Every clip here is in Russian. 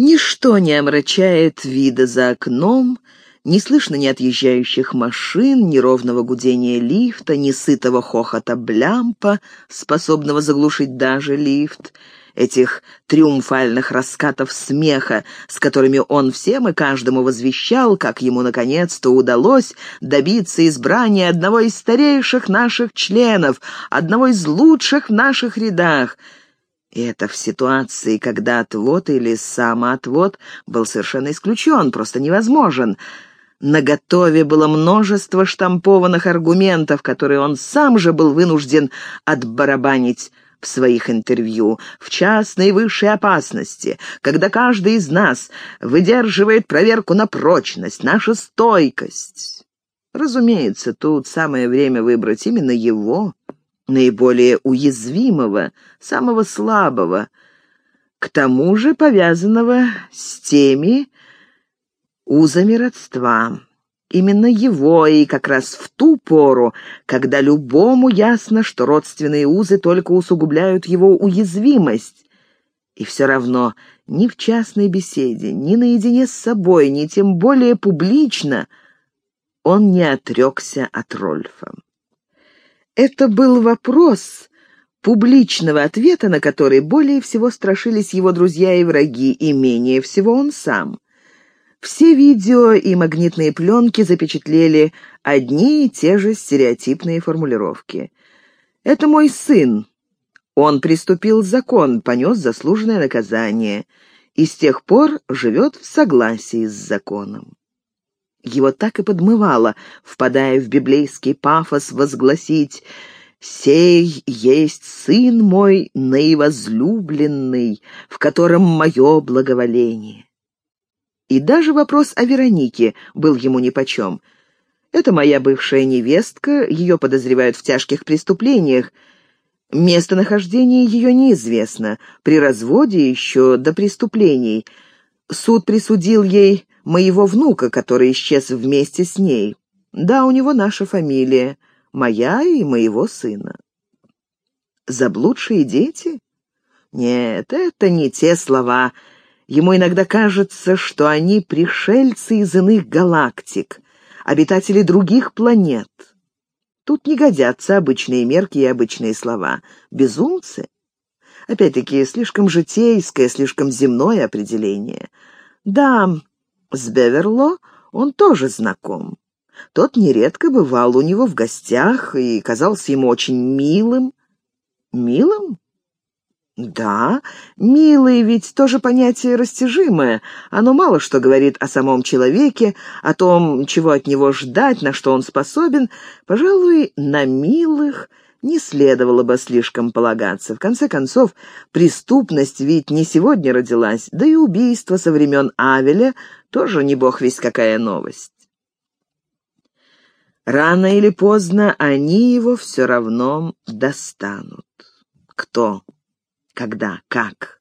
Ничто не омрачает вида за окном, не слышно ни отъезжающих машин, ни ровного гудения лифта, ни сытого хохота блямпа, способного заглушить даже лифт, этих триумфальных раскатов смеха, с которыми он всем и каждому возвещал, как ему наконец-то удалось добиться избрания одного из старейших наших членов, одного из лучших в наших рядах. И это в ситуации, когда отвод или самоотвод был совершенно исключен, просто невозможен. На готове было множество штампованных аргументов, которые он сам же был вынужден отбарабанить в своих интервью, в час наивысшей опасности, когда каждый из нас выдерживает проверку на прочность, наша стойкость. Разумеется, тут самое время выбрать именно его, наиболее уязвимого, самого слабого, к тому же повязанного с теми узами родства. Именно его и как раз в ту пору, когда любому ясно, что родственные узы только усугубляют его уязвимость. И все равно ни в частной беседе, ни наедине с собой, ни тем более публично он не отрекся от Рольфа. Это был вопрос, публичного ответа на который более всего страшились его друзья и враги, и менее всего он сам. Все видео и магнитные пленки запечатлели одни и те же стереотипные формулировки. «Это мой сын. Он приступил закон, понес заслуженное наказание и с тех пор живет в согласии с законом». Его так и подмывало, впадая в библейский пафос, возгласить «Сей есть сын мой наивозлюбленный, в котором мое благоволение». И даже вопрос о Веронике был ему нипочем. «Это моя бывшая невестка, ее подозревают в тяжких преступлениях. Местонахождение ее неизвестно. При разводе еще до преступлений. Суд присудил ей моего внука, который исчез вместе с ней. Да, у него наша фамилия, моя и моего сына». «Заблудшие дети?» «Нет, это не те слова», Ему иногда кажется, что они пришельцы из иных галактик, обитатели других планет. Тут не годятся обычные мерки и обычные слова. Безумцы? Опять-таки, слишком житейское, слишком земное определение. Да, с Беверло он тоже знаком. Тот нередко бывал у него в гостях и казался ему очень милым. Милым? Да, милый ведь тоже понятие растяжимое. Оно мало что говорит о самом человеке, о том, чего от него ждать, на что он способен. Пожалуй, на милых не следовало бы слишком полагаться. В конце концов, преступность ведь не сегодня родилась, да и убийство со времен Авеля тоже не бог весть какая новость. Рано или поздно они его все равно достанут. Кто? Когда? Как?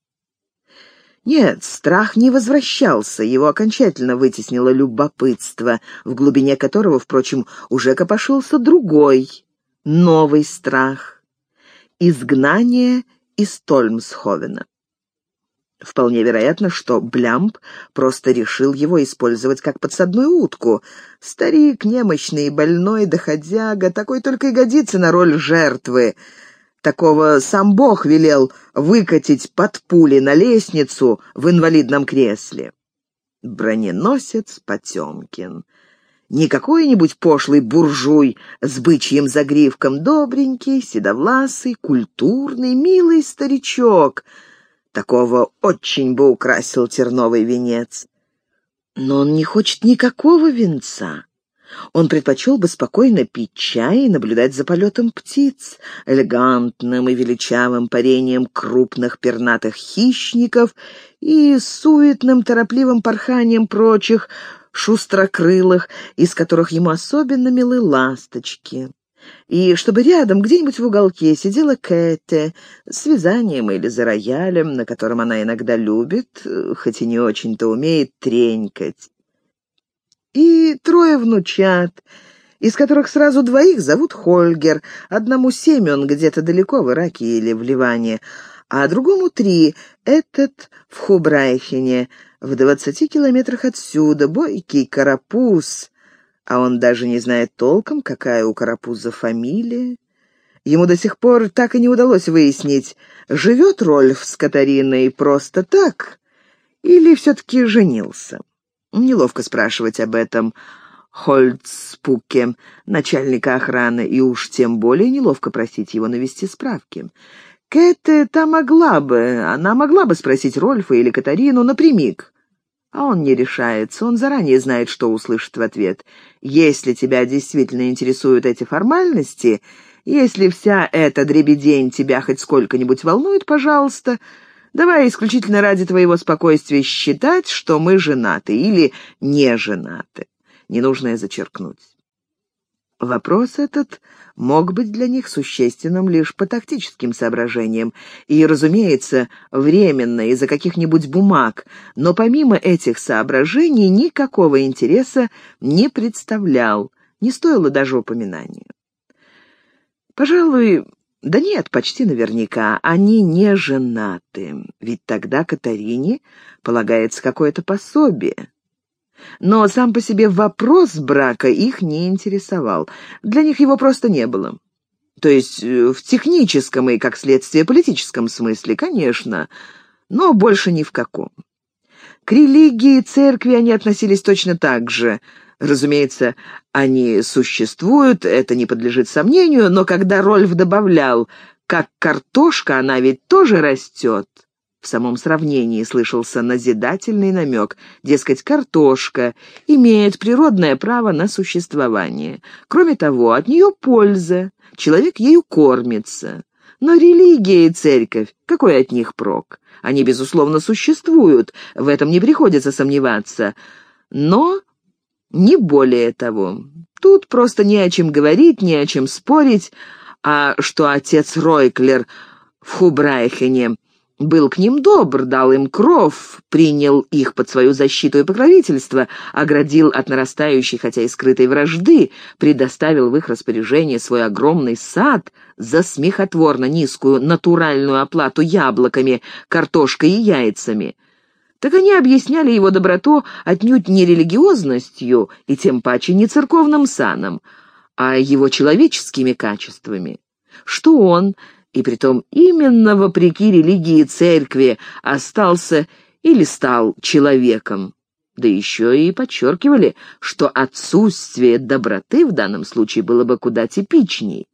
Нет, страх не возвращался, его окончательно вытеснило любопытство, в глубине которого, впрочем, уже копошился другой, новый страх — изгнание из Тольмсховена. Вполне вероятно, что Блямп просто решил его использовать как подсадную утку. Старик, немощный больной, доходяга, такой только и годится на роль жертвы — Такого сам Бог велел выкатить под пули на лестницу в инвалидном кресле. Броненосец Потемкин. Не какой-нибудь пошлый буржуй с бычьим загривком, добренький, седовласый, культурный, милый старичок. Такого очень бы украсил терновый венец. Но он не хочет никакого венца. Он предпочел бы спокойно пить чай и наблюдать за полетом птиц, элегантным и величавым парением крупных пернатых хищников и суетным торопливым порханием прочих шустрокрылых, из которых ему особенно милы ласточки. И чтобы рядом, где-нибудь в уголке, сидела Кэте с вязанием или за роялем, на котором она иногда любит, хоть и не очень-то умеет тренькать и трое внучат, из которых сразу двоих зовут Хольгер, одному Семен где-то далеко в Ираке или в Ливане, а другому три. Этот в Хубрайхене, в двадцати километрах отсюда, бойкий карапуз, а он даже не знает толком, какая у карапуза фамилия. Ему до сих пор так и не удалось выяснить, живет Рольф с Катариной просто так или все-таки женился. Неловко спрашивать об этом Хольцпуке, начальника охраны, и уж тем более неловко просить его навести справки. Кэте та могла бы, она могла бы спросить Рольфа или Катарину напрямик. А он не решается, он заранее знает, что услышит в ответ. Если тебя действительно интересуют эти формальности, если вся эта дребедень тебя хоть сколько-нибудь волнует, пожалуйста, давай исключительно ради твоего спокойствия считать, что мы женаты или не женаты. Ненужное зачеркнуть. Вопрос этот мог быть для них существенным лишь по тактическим соображениям. И, разумеется, временно из-за каких-нибудь бумаг, но помимо этих соображений никакого интереса не представлял, не стоило даже упоминания. Пожалуй, да нет, почти наверняка, они не женаты, ведь тогда Катарине полагается какое-то пособие. Но сам по себе вопрос брака их не интересовал. Для них его просто не было. То есть э, в техническом и, как следствие, политическом смысле, конечно, но больше ни в каком. К религии церкви они относились точно так же. Разумеется, они существуют, это не подлежит сомнению, но когда Рольф добавлял, как картошка, она ведь тоже растет, в самом сравнении слышался назидательный намек, дескать, картошка имеет природное право на существование. Кроме того, от нее польза, человек ею кормится. Но религия и церковь, какой от них прок? Они, безусловно, существуют, в этом не приходится сомневаться. Но не более того. Тут просто не о чем говорить, не о чем спорить, а что отец Ройклер в Хубрайхене был к ним добр, дал им кров, принял их под свою защиту и покровительство, оградил от нарастающей, хотя и скрытой вражды, предоставил в их распоряжение свой огромный сад за смехотворно низкую натуральную оплату яблоками, картошкой и яйцами. Так они объясняли его доброту отнюдь не религиозностью и тем паче не церковным саном, а его человеческими качествами, что он и притом именно вопреки религии церкви остался или стал человеком. Да еще и подчеркивали, что отсутствие доброты в данном случае было бы куда типичней.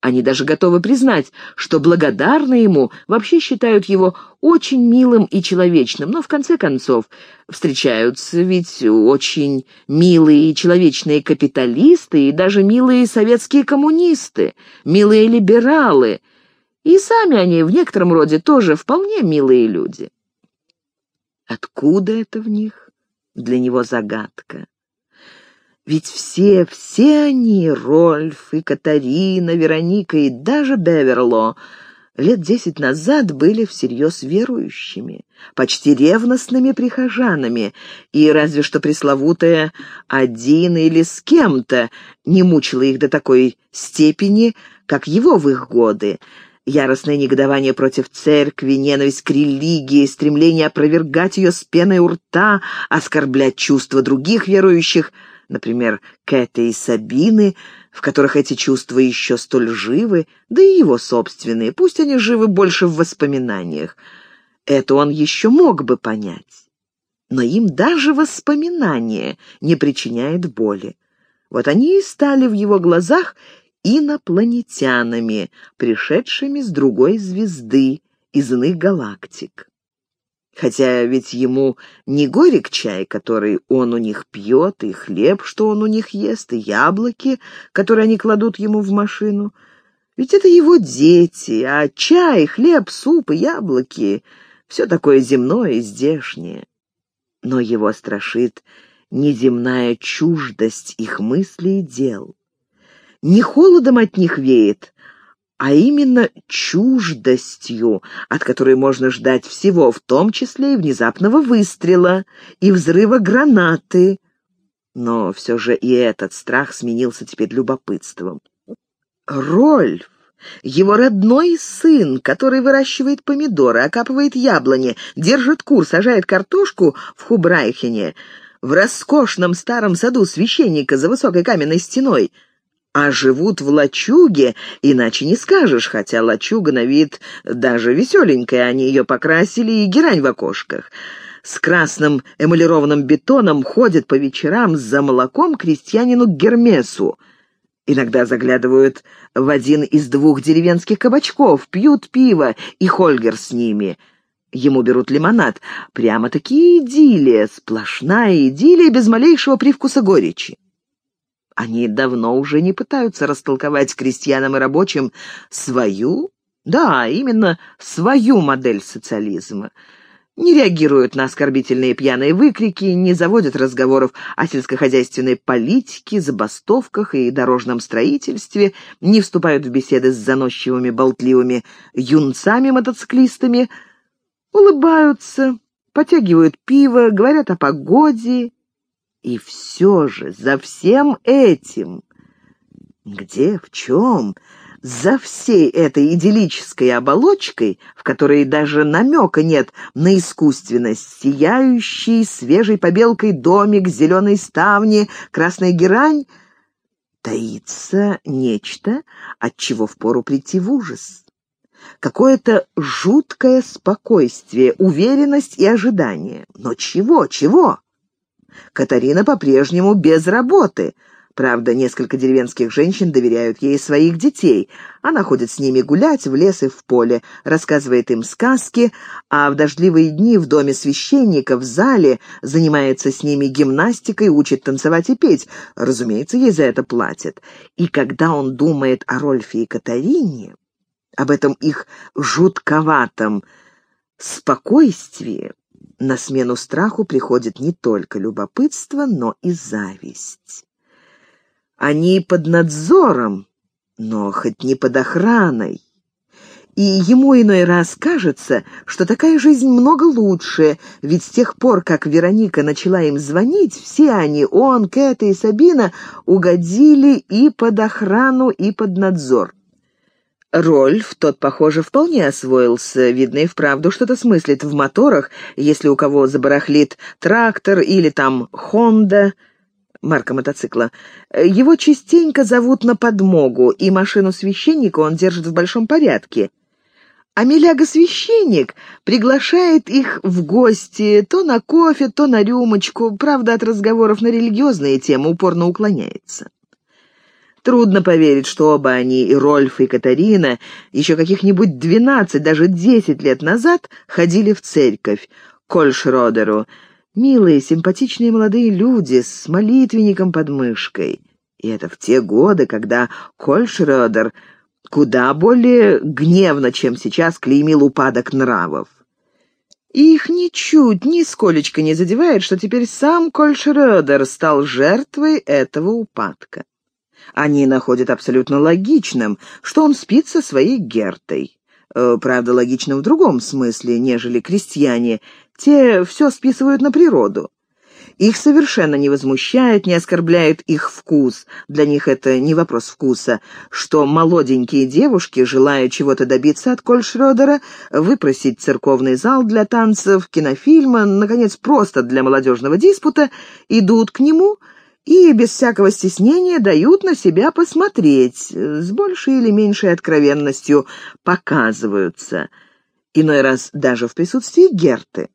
Они даже готовы признать, что благодарны ему, вообще считают его очень милым и человечным, но в конце концов встречаются ведь очень милые и человечные капиталисты и даже милые советские коммунисты, милые либералы — и сами они в некотором роде тоже вполне милые люди. Откуда это в них? Для него загадка. Ведь все, все они, Рольф и Катарина, Вероника и даже Беверло, лет десять назад были всерьез верующими, почти ревностными прихожанами, и разве что пресловутая «один» или «с кем-то» не мучила их до такой степени, как его в их годы — Яростное негодование против церкви, ненависть к религии, стремление опровергать ее с пеной у рта, оскорблять чувства других верующих, например, Кэты и Сабины, в которых эти чувства еще столь живы, да и его собственные, пусть они живы больше в воспоминаниях. Это он еще мог бы понять. Но им даже воспоминание не причиняет боли. Вот они и стали в его глазах инопланетянами, пришедшими с другой звезды, из иных галактик. Хотя ведь ему не горек чай, который он у них пьет, и хлеб, что он у них ест, и яблоки, которые они кладут ему в машину. Ведь это его дети, а чай, хлеб, суп и яблоки — все такое земное и здешнее. Но его страшит неземная чуждость их мыслей и дел. Не холодом от них веет, а именно чуждостью, от которой можно ждать всего, в том числе и внезапного выстрела, и взрыва гранаты. Но все же и этот страх сменился теперь любопытством. Рольф Его родной сын, который выращивает помидоры, окапывает яблони, держит кур, сажает картошку в Хубрайхене, в роскошном старом саду священника за высокой каменной стеной, а живут в лачуге, иначе не скажешь, хотя лачуга на вид даже веселенькая, они ее покрасили и герань в окошках. С красным эмалированным бетоном ходят по вечерам за молоком крестьянину Гермесу — Иногда заглядывают в один из двух деревенских кабачков, пьют пиво, и Хольгер с ними. Ему берут лимонад. Прямо-таки идиллия, сплошная идиллия без малейшего привкуса горечи. Они давно уже не пытаются растолковать крестьянам и рабочим свою, да, именно свою модель социализма — не реагируют на оскорбительные пьяные выкрики, не заводят разговоров о сельскохозяйственной политике, забастовках и дорожном строительстве, не вступают в беседы с заносчивыми болтливыми юнцами-мотоциклистами, улыбаются, потягивают пиво, говорят о погоде. И все же за всем этим... Где, в чем за всей этой идиллической оболочкой, в которой даже намека нет на искусственность, сияющий свежей побелкой домик, зеленой ставни, красная герань, таится нечто, от чего впору прийти в ужас. Какое-то жуткое спокойствие, уверенность и ожидание. Но чего, чего? Катарина по-прежнему без работы — Правда, несколько деревенских женщин доверяют ей своих детей. Она ходит с ними гулять в лес и в поле, рассказывает им сказки, а в дождливые дни в доме священника в зале занимается с ними гимнастикой, учит танцевать и петь. Разумеется, ей за это платят. И когда он думает о Рольфе и Катарине, об этом их жутковатом спокойствии, на смену страху приходит не только любопытство, но и зависть. Они под надзором, но хоть не под охраной. И ему иной раз кажется, что такая жизнь много лучше, ведь с тех пор, как Вероника начала им звонить, все они, он, Кэта и Сабина, угодили и под охрану, и под надзор. Рольф, тот, похоже, вполне освоился, видно и вправду что-то смыслит в моторах, если у кого забарахлит трактор или там «Хонда», марка мотоцикла. Его частенько зовут на подмогу, и машину священника он держит в большом порядке. А миляга-священник приглашает их в гости то на кофе, то на рюмочку, правда, от разговоров на религиозные темы упорно уклоняется. Трудно поверить, что оба они, и Рольф, и Катарина, еще каких-нибудь двенадцать, даже десять лет назад ходили в церковь, Кольшродеру, Милые, симпатичные молодые люди с молитвенником под мышкой. И это в те годы, когда Кольшрёдер куда более гневно, чем сейчас, клеймил упадок нравов. И их ничуть, нисколечко не задевает, что теперь сам Кольшрёдер стал жертвой этого упадка. Они находят абсолютно логичным, что он спит со своей Гертой. Э, правда, логичным в другом смысле, нежели крестьяне, те все списывают на природу. Их совершенно не возмущает, не оскорбляет их вкус. Для них это не вопрос вкуса, что молоденькие девушки, желая чего-то добиться от Кольшрёдера, выпросить церковный зал для танцев, кинофильма, наконец, просто для молодежного диспута, идут к нему и без всякого стеснения дают на себя посмотреть, с большей или меньшей откровенностью показываются, иной раз даже в присутствии Герты.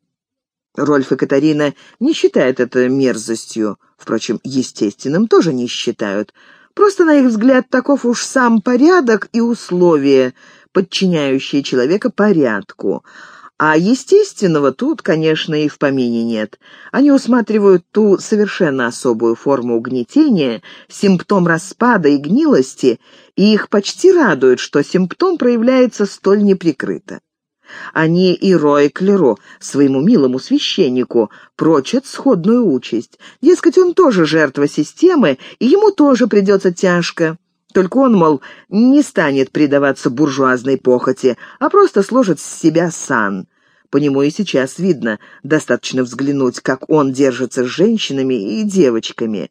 Рольф и Катарина не считают это мерзостью, впрочем, естественным тоже не считают. Просто, на их взгляд, таков уж сам порядок и условия, подчиняющие человека порядку. А естественного тут, конечно, и в помине нет. Они усматривают ту совершенно особую форму угнетения, симптом распада и гнилости, и их почти радует, что симптом проявляется столь неприкрыто. Они и Рой Клеро, своему милому священнику, прочат сходную участь. Дескать, он тоже жертва системы, и ему тоже придется тяжко. Только он, мол, не станет предаваться буржуазной похоти, а просто сложит с себя сан. По нему и сейчас видно, достаточно взглянуть, как он держится с женщинами и девочками,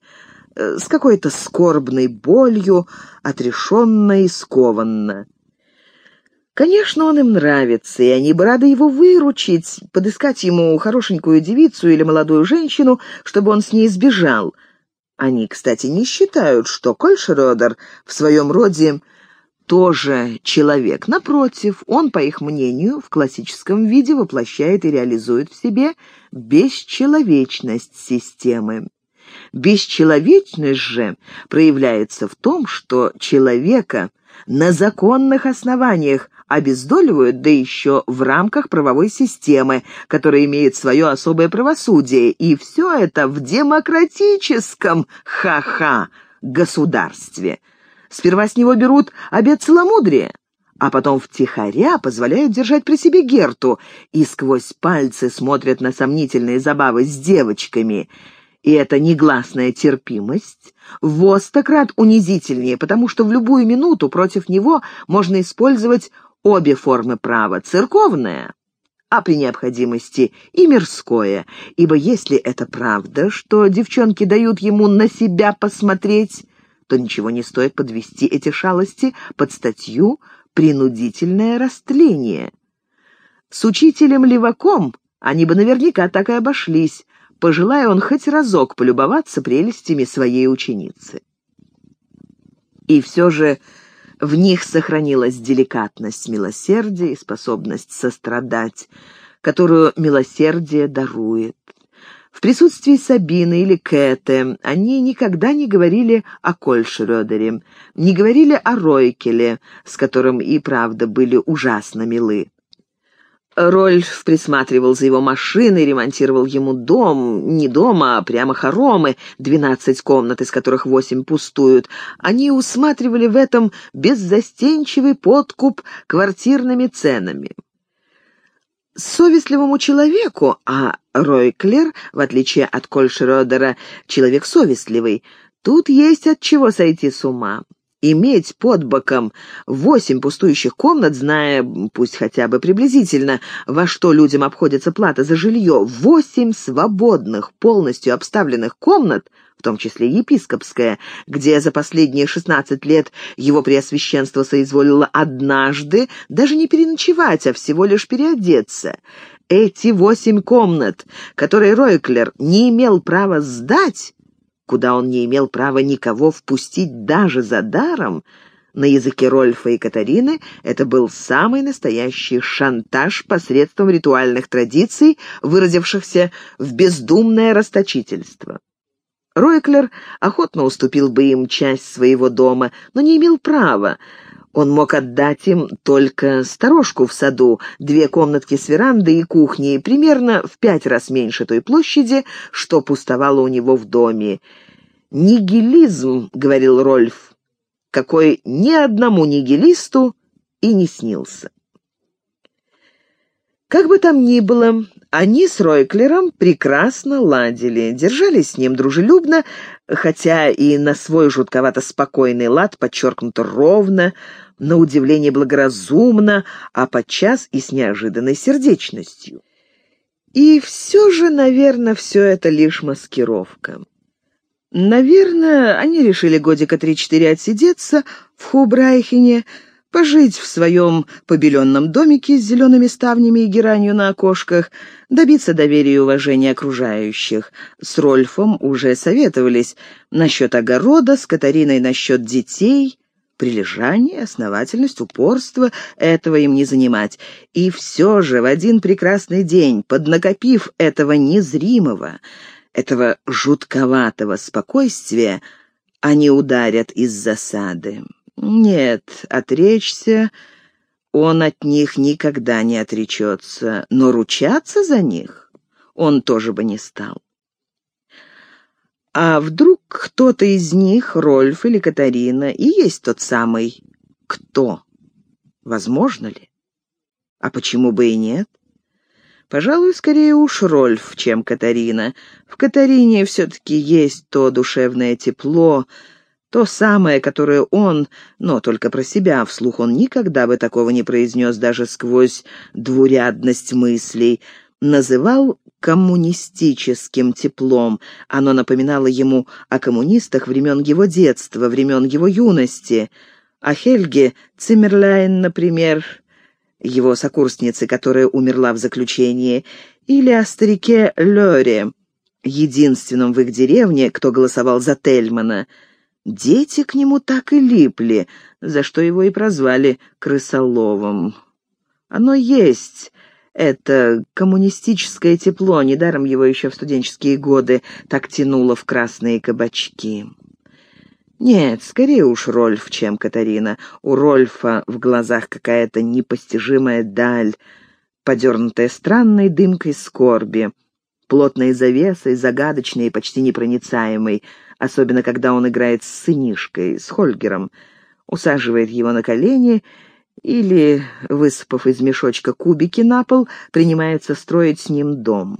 э, с какой-то скорбной болью, отрешенно и скованно. Конечно, он им нравится, и они бы рады его выручить, подыскать ему хорошенькую девицу или молодую женщину, чтобы он с ней сбежал. Они, кстати, не считают, что Кольшеродер в своем роде тоже человек. Напротив, он, по их мнению, в классическом виде воплощает и реализует в себе бесчеловечность системы. Бесчеловечность же проявляется в том, что человека на законных основаниях обездоливают, да еще в рамках правовой системы, которая имеет свое особое правосудие, и все это в демократическом, ха-ха, государстве. Сперва с него берут обет целомудрия, а потом втихаря позволяют держать при себе Герту и сквозь пальцы смотрят на сомнительные забавы с девочками. И эта негласная терпимость в остократ унизительнее, потому что в любую минуту против него можно использовать обе формы права — церковное, а при необходимости и мирское, ибо если это правда, что девчонки дают ему на себя посмотреть, то ничего не стоит подвести эти шалости под статью «принудительное растление». С учителем Леваком они бы наверняка так и обошлись, пожелая он хоть разок полюбоваться прелестями своей ученицы. И все же в них сохранилась деликатность милосердия и способность сострадать, которую милосердие дарует. В присутствии Сабины или Кэте они никогда не говорили о Кольшрёдере, не говорили о Ройкеле, с которым и правда были ужасно милы. Рольф присматривал за его машиной, ремонтировал ему дом, не дома, а прямо хоромы, двенадцать комнат, из которых восемь пустуют. Они усматривали в этом беззастенчивый подкуп квартирными ценами. Совестливому человеку, а Ройклер, в отличие от Кольшрёдера, человек совестливый, тут есть от чего сойти с ума. Иметь под боком восемь пустующих комнат, зная, пусть хотя бы приблизительно, во что людям обходится плата за жилье, восемь свободных, полностью обставленных комнат, в том числе епископская, где за последние шестнадцать лет его преосвященство соизволило однажды даже не переночевать, а всего лишь переодеться. Эти восемь комнат, которые Ройклер не имел права сдать, куда он не имел права никого впустить даже за даром, на языке Рольфа и Катарины это был самый настоящий шантаж посредством ритуальных традиций, выразившихся в бездумное расточительство. Ройклер охотно уступил бы им часть своего дома, но не имел права, он мог отдать им только сторожку в саду, две комнатки с верандой и кухней, примерно в пять раз меньше той площади, что пустовало у него в доме. «Нигилизм», — говорил Рольф, — «какой ни одному нигилисту и не снился». Как бы там ни было, они с Ройклером прекрасно ладили, держались с ним дружелюбно, хотя и на свой жутковато спокойный лад, подчеркнуто ровно, на удивление благоразумно, а подчас и с неожиданной сердечностью. И все же, наверное, все это лишь маскировка. Наверное, они решили годика три-четыре отсидеться в Хубрайхене, пожить в своем побеленном домике с зелеными ставнями и геранью на окошках, добиться доверия и уважения окружающих. С Рольфом уже советовались насчет огорода, с Катариной насчет детей. Прилежание, основательность, упорство — этого им не занимать. И все же в один прекрасный день, поднакопив этого незримого, этого жутковатого спокойствия, они ударят из засады. Нет, отречься он от них никогда не отречется, но ручаться за них он тоже бы не стал. А вдруг кто-то из них, Рольф или Катарина, и есть тот самый «кто»? Возможно ли? А почему бы и нет? Пожалуй, скорее уж Рольф, чем Катарина. В Катарине все-таки есть то душевное тепло, то самое, которое он, но только про себя, вслух он никогда бы такого не произнес даже сквозь двурядность мыслей, называл коммунистическим теплом. Оно напоминало ему о коммунистах времен его детства, времен его юности. О Хельге Циммерляйн, например, его сокурсницы, которая умерла в заключении, или о старике Лёре, единственном в их деревне, кто голосовал за Тельмана. Дети к нему так и липли, за что его и прозвали крысоловом. Оно есть, это коммунистическое тепло, недаром его еще в студенческие годы так тянуло в красные кабачки. Нет, скорее уж Рольф, чем Катарина. У Рольфа в глазах какая-то непостижимая даль, подернутая странной дымкой скорби, плотной завесой, загадочной и почти непроницаемой, особенно когда он играет с сынишкой, с Хольгером, усаживает его на колени или, высыпав из мешочка кубики на пол, принимается строить с ним дом.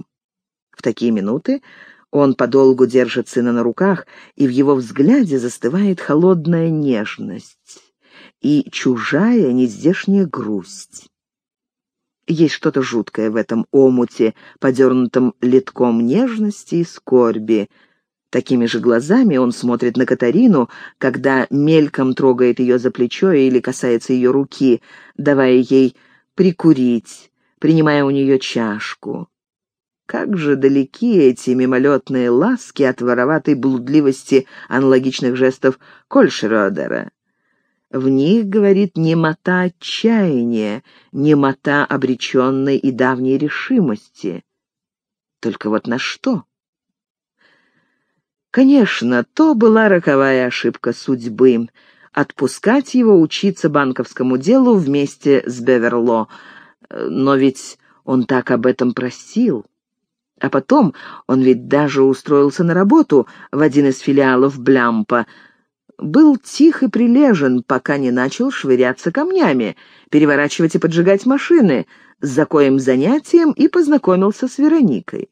В такие минуты он подолгу держит сына на руках, и в его взгляде застывает холодная нежность и чужая нездешняя грусть. Есть что-то жуткое в этом омуте, подернутом литком нежности и скорби. Такими же глазами он смотрит на Катарину, когда мельком трогает ее за плечо или касается ее руки, давая ей прикурить, принимая у нее чашку. Как же далеки эти мимолетные ласки от вороватой блудливости аналогичных жестов Кольшеродера. В них, говорит, немота отчаяния, немота обреченной и давней решимости. Только вот на что? Конечно, то была роковая ошибка судьбы — отпускать его учиться банковскому делу вместе с Беверло. Но ведь он так об этом просил. А потом он ведь даже устроился на работу в один из филиалов Блямпа. Был тих и прилежен, пока не начал швыряться камнями, переворачивать и поджигать машины, за коим занятием и познакомился с Вероникой.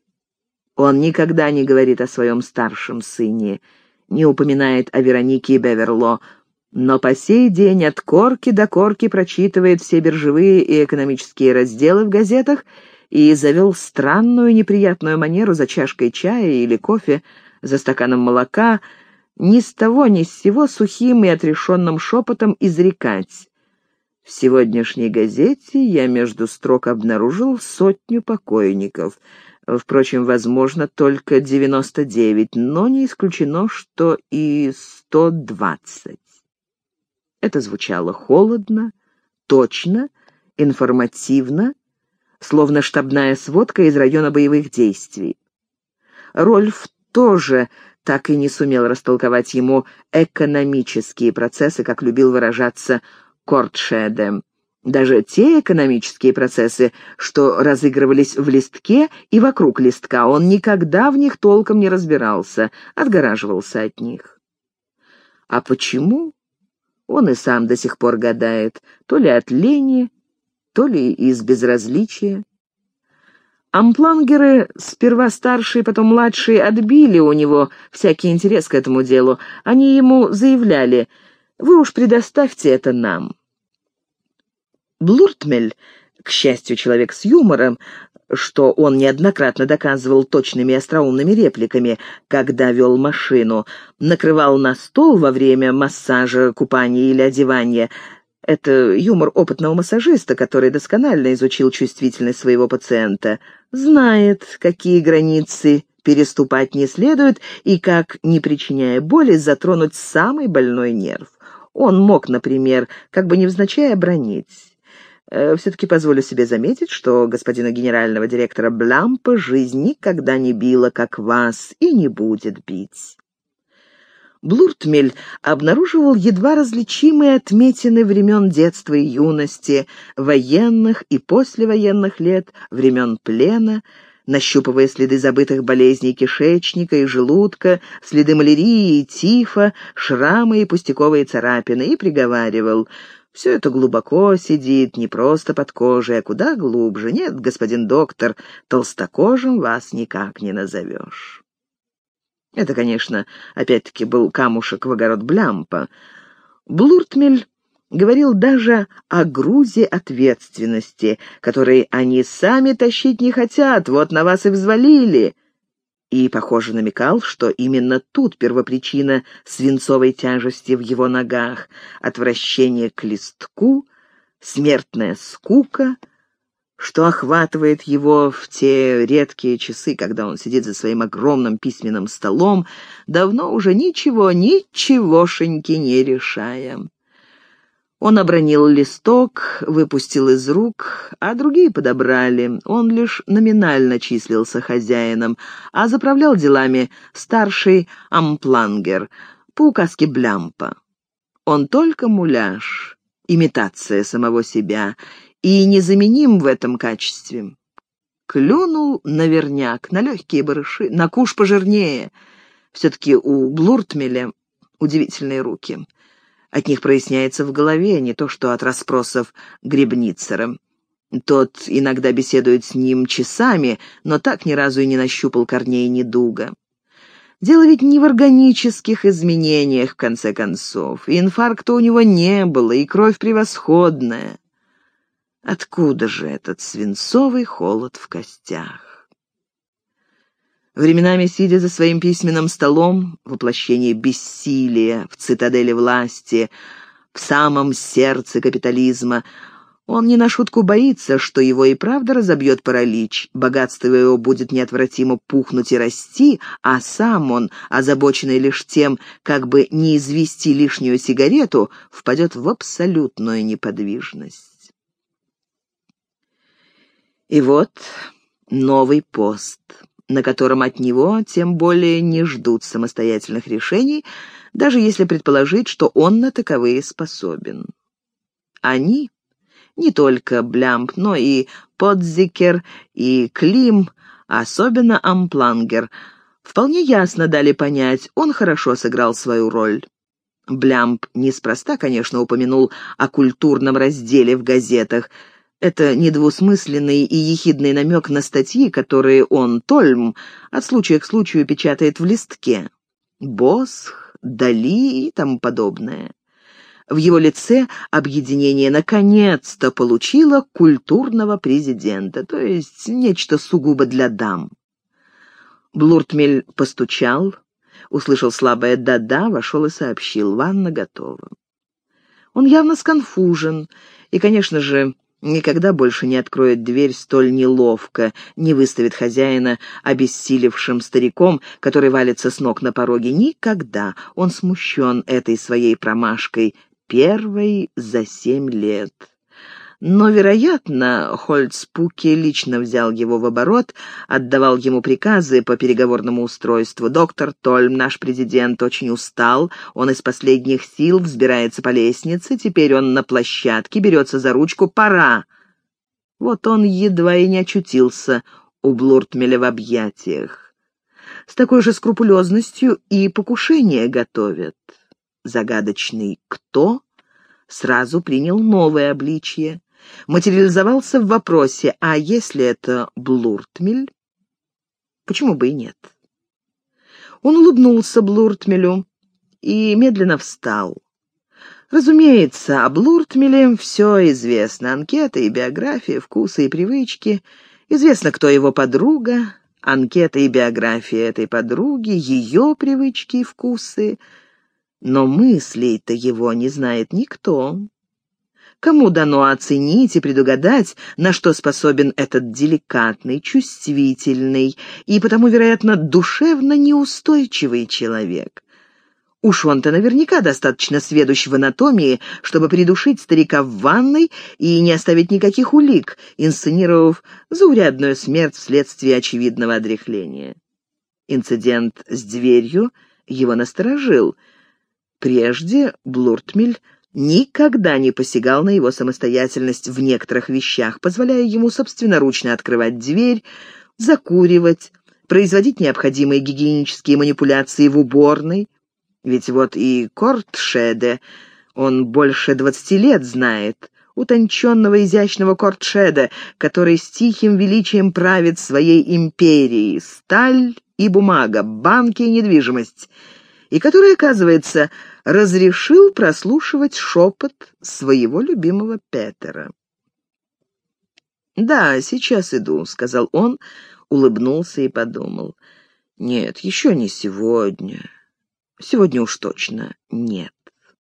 Он никогда не говорит о своем старшем сыне, не упоминает о Веронике и Беверло, но по сей день от корки до корки прочитывает все биржевые и экономические разделы в газетах и завел странную неприятную манеру за чашкой чая или кофе, за стаканом молока, ни с того ни с сего сухим и отрешенным шепотом изрекать. В сегодняшней газете я между строк обнаружил сотню покойников. Впрочем, возможно, только девяносто девять, но не исключено, что и сто двадцать. Это звучало холодно, точно, информативно, словно штабная сводка из района боевых действий. Рольф тоже так и не сумел растолковать ему экономические процессы, как любил выражаться Кортшеде. Даже те экономические процессы, что разыгрывались в листке и вокруг листка, он никогда в них толком не разбирался, отгораживался от них. А почему? Он и сам до сих пор гадает, то ли от лени, то ли из безразличия. Амплангеры, сперва старшие, потом младшие, отбили у него всякий интерес к этому делу. Они ему заявляли, «Вы уж предоставьте это нам». Блуртмель, к счастью, человек с юмором, что он неоднократно доказывал точными и остроумными репликами, когда вел машину, накрывал на стол во время массажа, купания или одевания, это юмор опытного массажиста, который досконально изучил чувствительность своего пациента, знает, какие границы переступать не следует и как, не причиняя боли, затронуть самый больной нерв. Он мог, например, как бы невзначай обронить. Э, Все-таки позволю себе заметить, что господина генерального директора Блампа жизнь никогда не била, как вас, и не будет бить. Блуртмель обнаруживал едва различимые отметины времен детства и юности, военных и послевоенных лет, времен плена, нащупывая следы забытых болезней кишечника и желудка, следы малярии и тифа, шрамы и пустяковые царапины, и приговаривал «Все это глубоко сидит, не просто под кожей, а куда глубже. Нет, господин доктор, толстокожим вас никак не назовешь». Это, конечно, опять-таки был камушек в огород Блямпа. Блуртмель говорил даже о грузе ответственности, который они сами тащить не хотят, вот на вас и взвалили. И, похоже, намекал, что именно тут первопричина свинцовой тяжести в его ногах, отвращение к листку, смертная скука, что охватывает его в те редкие часы, когда он сидит за своим огромным письменным столом, давно уже ничего, ничегошеньки не решая. Он обронил листок, выпустил из рук, а другие подобрали. Он лишь номинально числился хозяином, а заправлял делами старший амплангер по указке Блямпа. Он только муляж, имитация самого себя, и незаменим в этом качестве. Клюнул наверняк, на легкие барыши, на куш пожирнее. Все-таки у Блуртмеля удивительные руки. От них проясняется в голове, не то что от расспросов Гребницера. Тот иногда беседует с ним часами, но так ни разу и не нащупал корней недуга. Дело ведь не в органических изменениях, в конце концов. И инфаркта у него не было, и кровь превосходная. Откуда же этот свинцовый холод в костях? Временами, сидя за своим письменным столом, воплощение бессилия в цитадели власти, в самом сердце капитализма, он не на шутку боится, что его и правда разобьет паралич, богатство его будет неотвратимо пухнуть и расти, а сам он, озабоченный лишь тем, как бы не извести лишнюю сигарету, впадет в абсолютную неподвижность. И вот новый пост, на котором от него тем более не ждут самостоятельных решений, даже если предположить, что он на таковые способен. Они не только Блямп, но и Подзикер, и Клим, особенно Амплангер, вполне ясно дали понять, он хорошо сыграл свою роль. Блямп неспроста, конечно, упомянул о культурном разделе в газетах. Это недвусмысленный и ехидный намек на статьи, которые он, Тольм, от случая к случаю печатает в листке. Босх, Дали и тому подобное. В его лице объединение наконец-то получило культурного президента, то есть нечто сугубо для дам. Блуртмель постучал, услышал слабое «да-да», вошел и сообщил «Ванна готова». Он явно сконфужен и, конечно же, никогда больше не откроет дверь столь неловко, не выставит хозяина обессилевшим стариком, который валится с ног на пороге. Никогда он смущен этой своей промашкой, первой за семь лет. Но, вероятно, Хольцпуке лично взял его в оборот, отдавал ему приказы по переговорному устройству. Доктор Тольм, наш президент, очень устал, он из последних сил взбирается по лестнице, теперь он на площадке, берется за ручку, пора. Вот он едва и не очутился у Блуртмеля в объятиях. С такой же скрупулезностью и покушение готовят загадочный «кто» сразу принял новое обличье, материализовался в вопросе «а если это Блуртмель?» Почему бы и нет? Он улыбнулся Блуртмелю и медленно встал. Разумеется, о Блуртмеле все известно. Анкета и биография, вкусы и привычки. Известно, кто его подруга, анкета и биография этой подруги, ее привычки и вкусы — но мыслей-то его не знает никто. Кому дано оценить и предугадать, на что способен этот деликатный, чувствительный и потому, вероятно, душевно неустойчивый человек? Уж он-то наверняка достаточно сведущ в анатомии, чтобы придушить старика в ванной и не оставить никаких улик, инсценировав заурядную смерть вследствие очевидного одряхления. Инцидент с дверью его насторожил — Прежде Блуртмель никогда не посягал на его самостоятельность в некоторых вещах, позволяя ему собственноручно открывать дверь, закуривать, производить необходимые гигиенические манипуляции в уборной. Ведь вот и Кортшеде он больше двадцати лет знает, утонченного изящного Кортшеда, который с тихим величием правит своей империей, сталь и бумага, банки и недвижимость — и который, оказывается, разрешил прослушивать шепот своего любимого Петера. «Да, сейчас иду», — сказал он, улыбнулся и подумал. «Нет, еще не сегодня. Сегодня уж точно нет».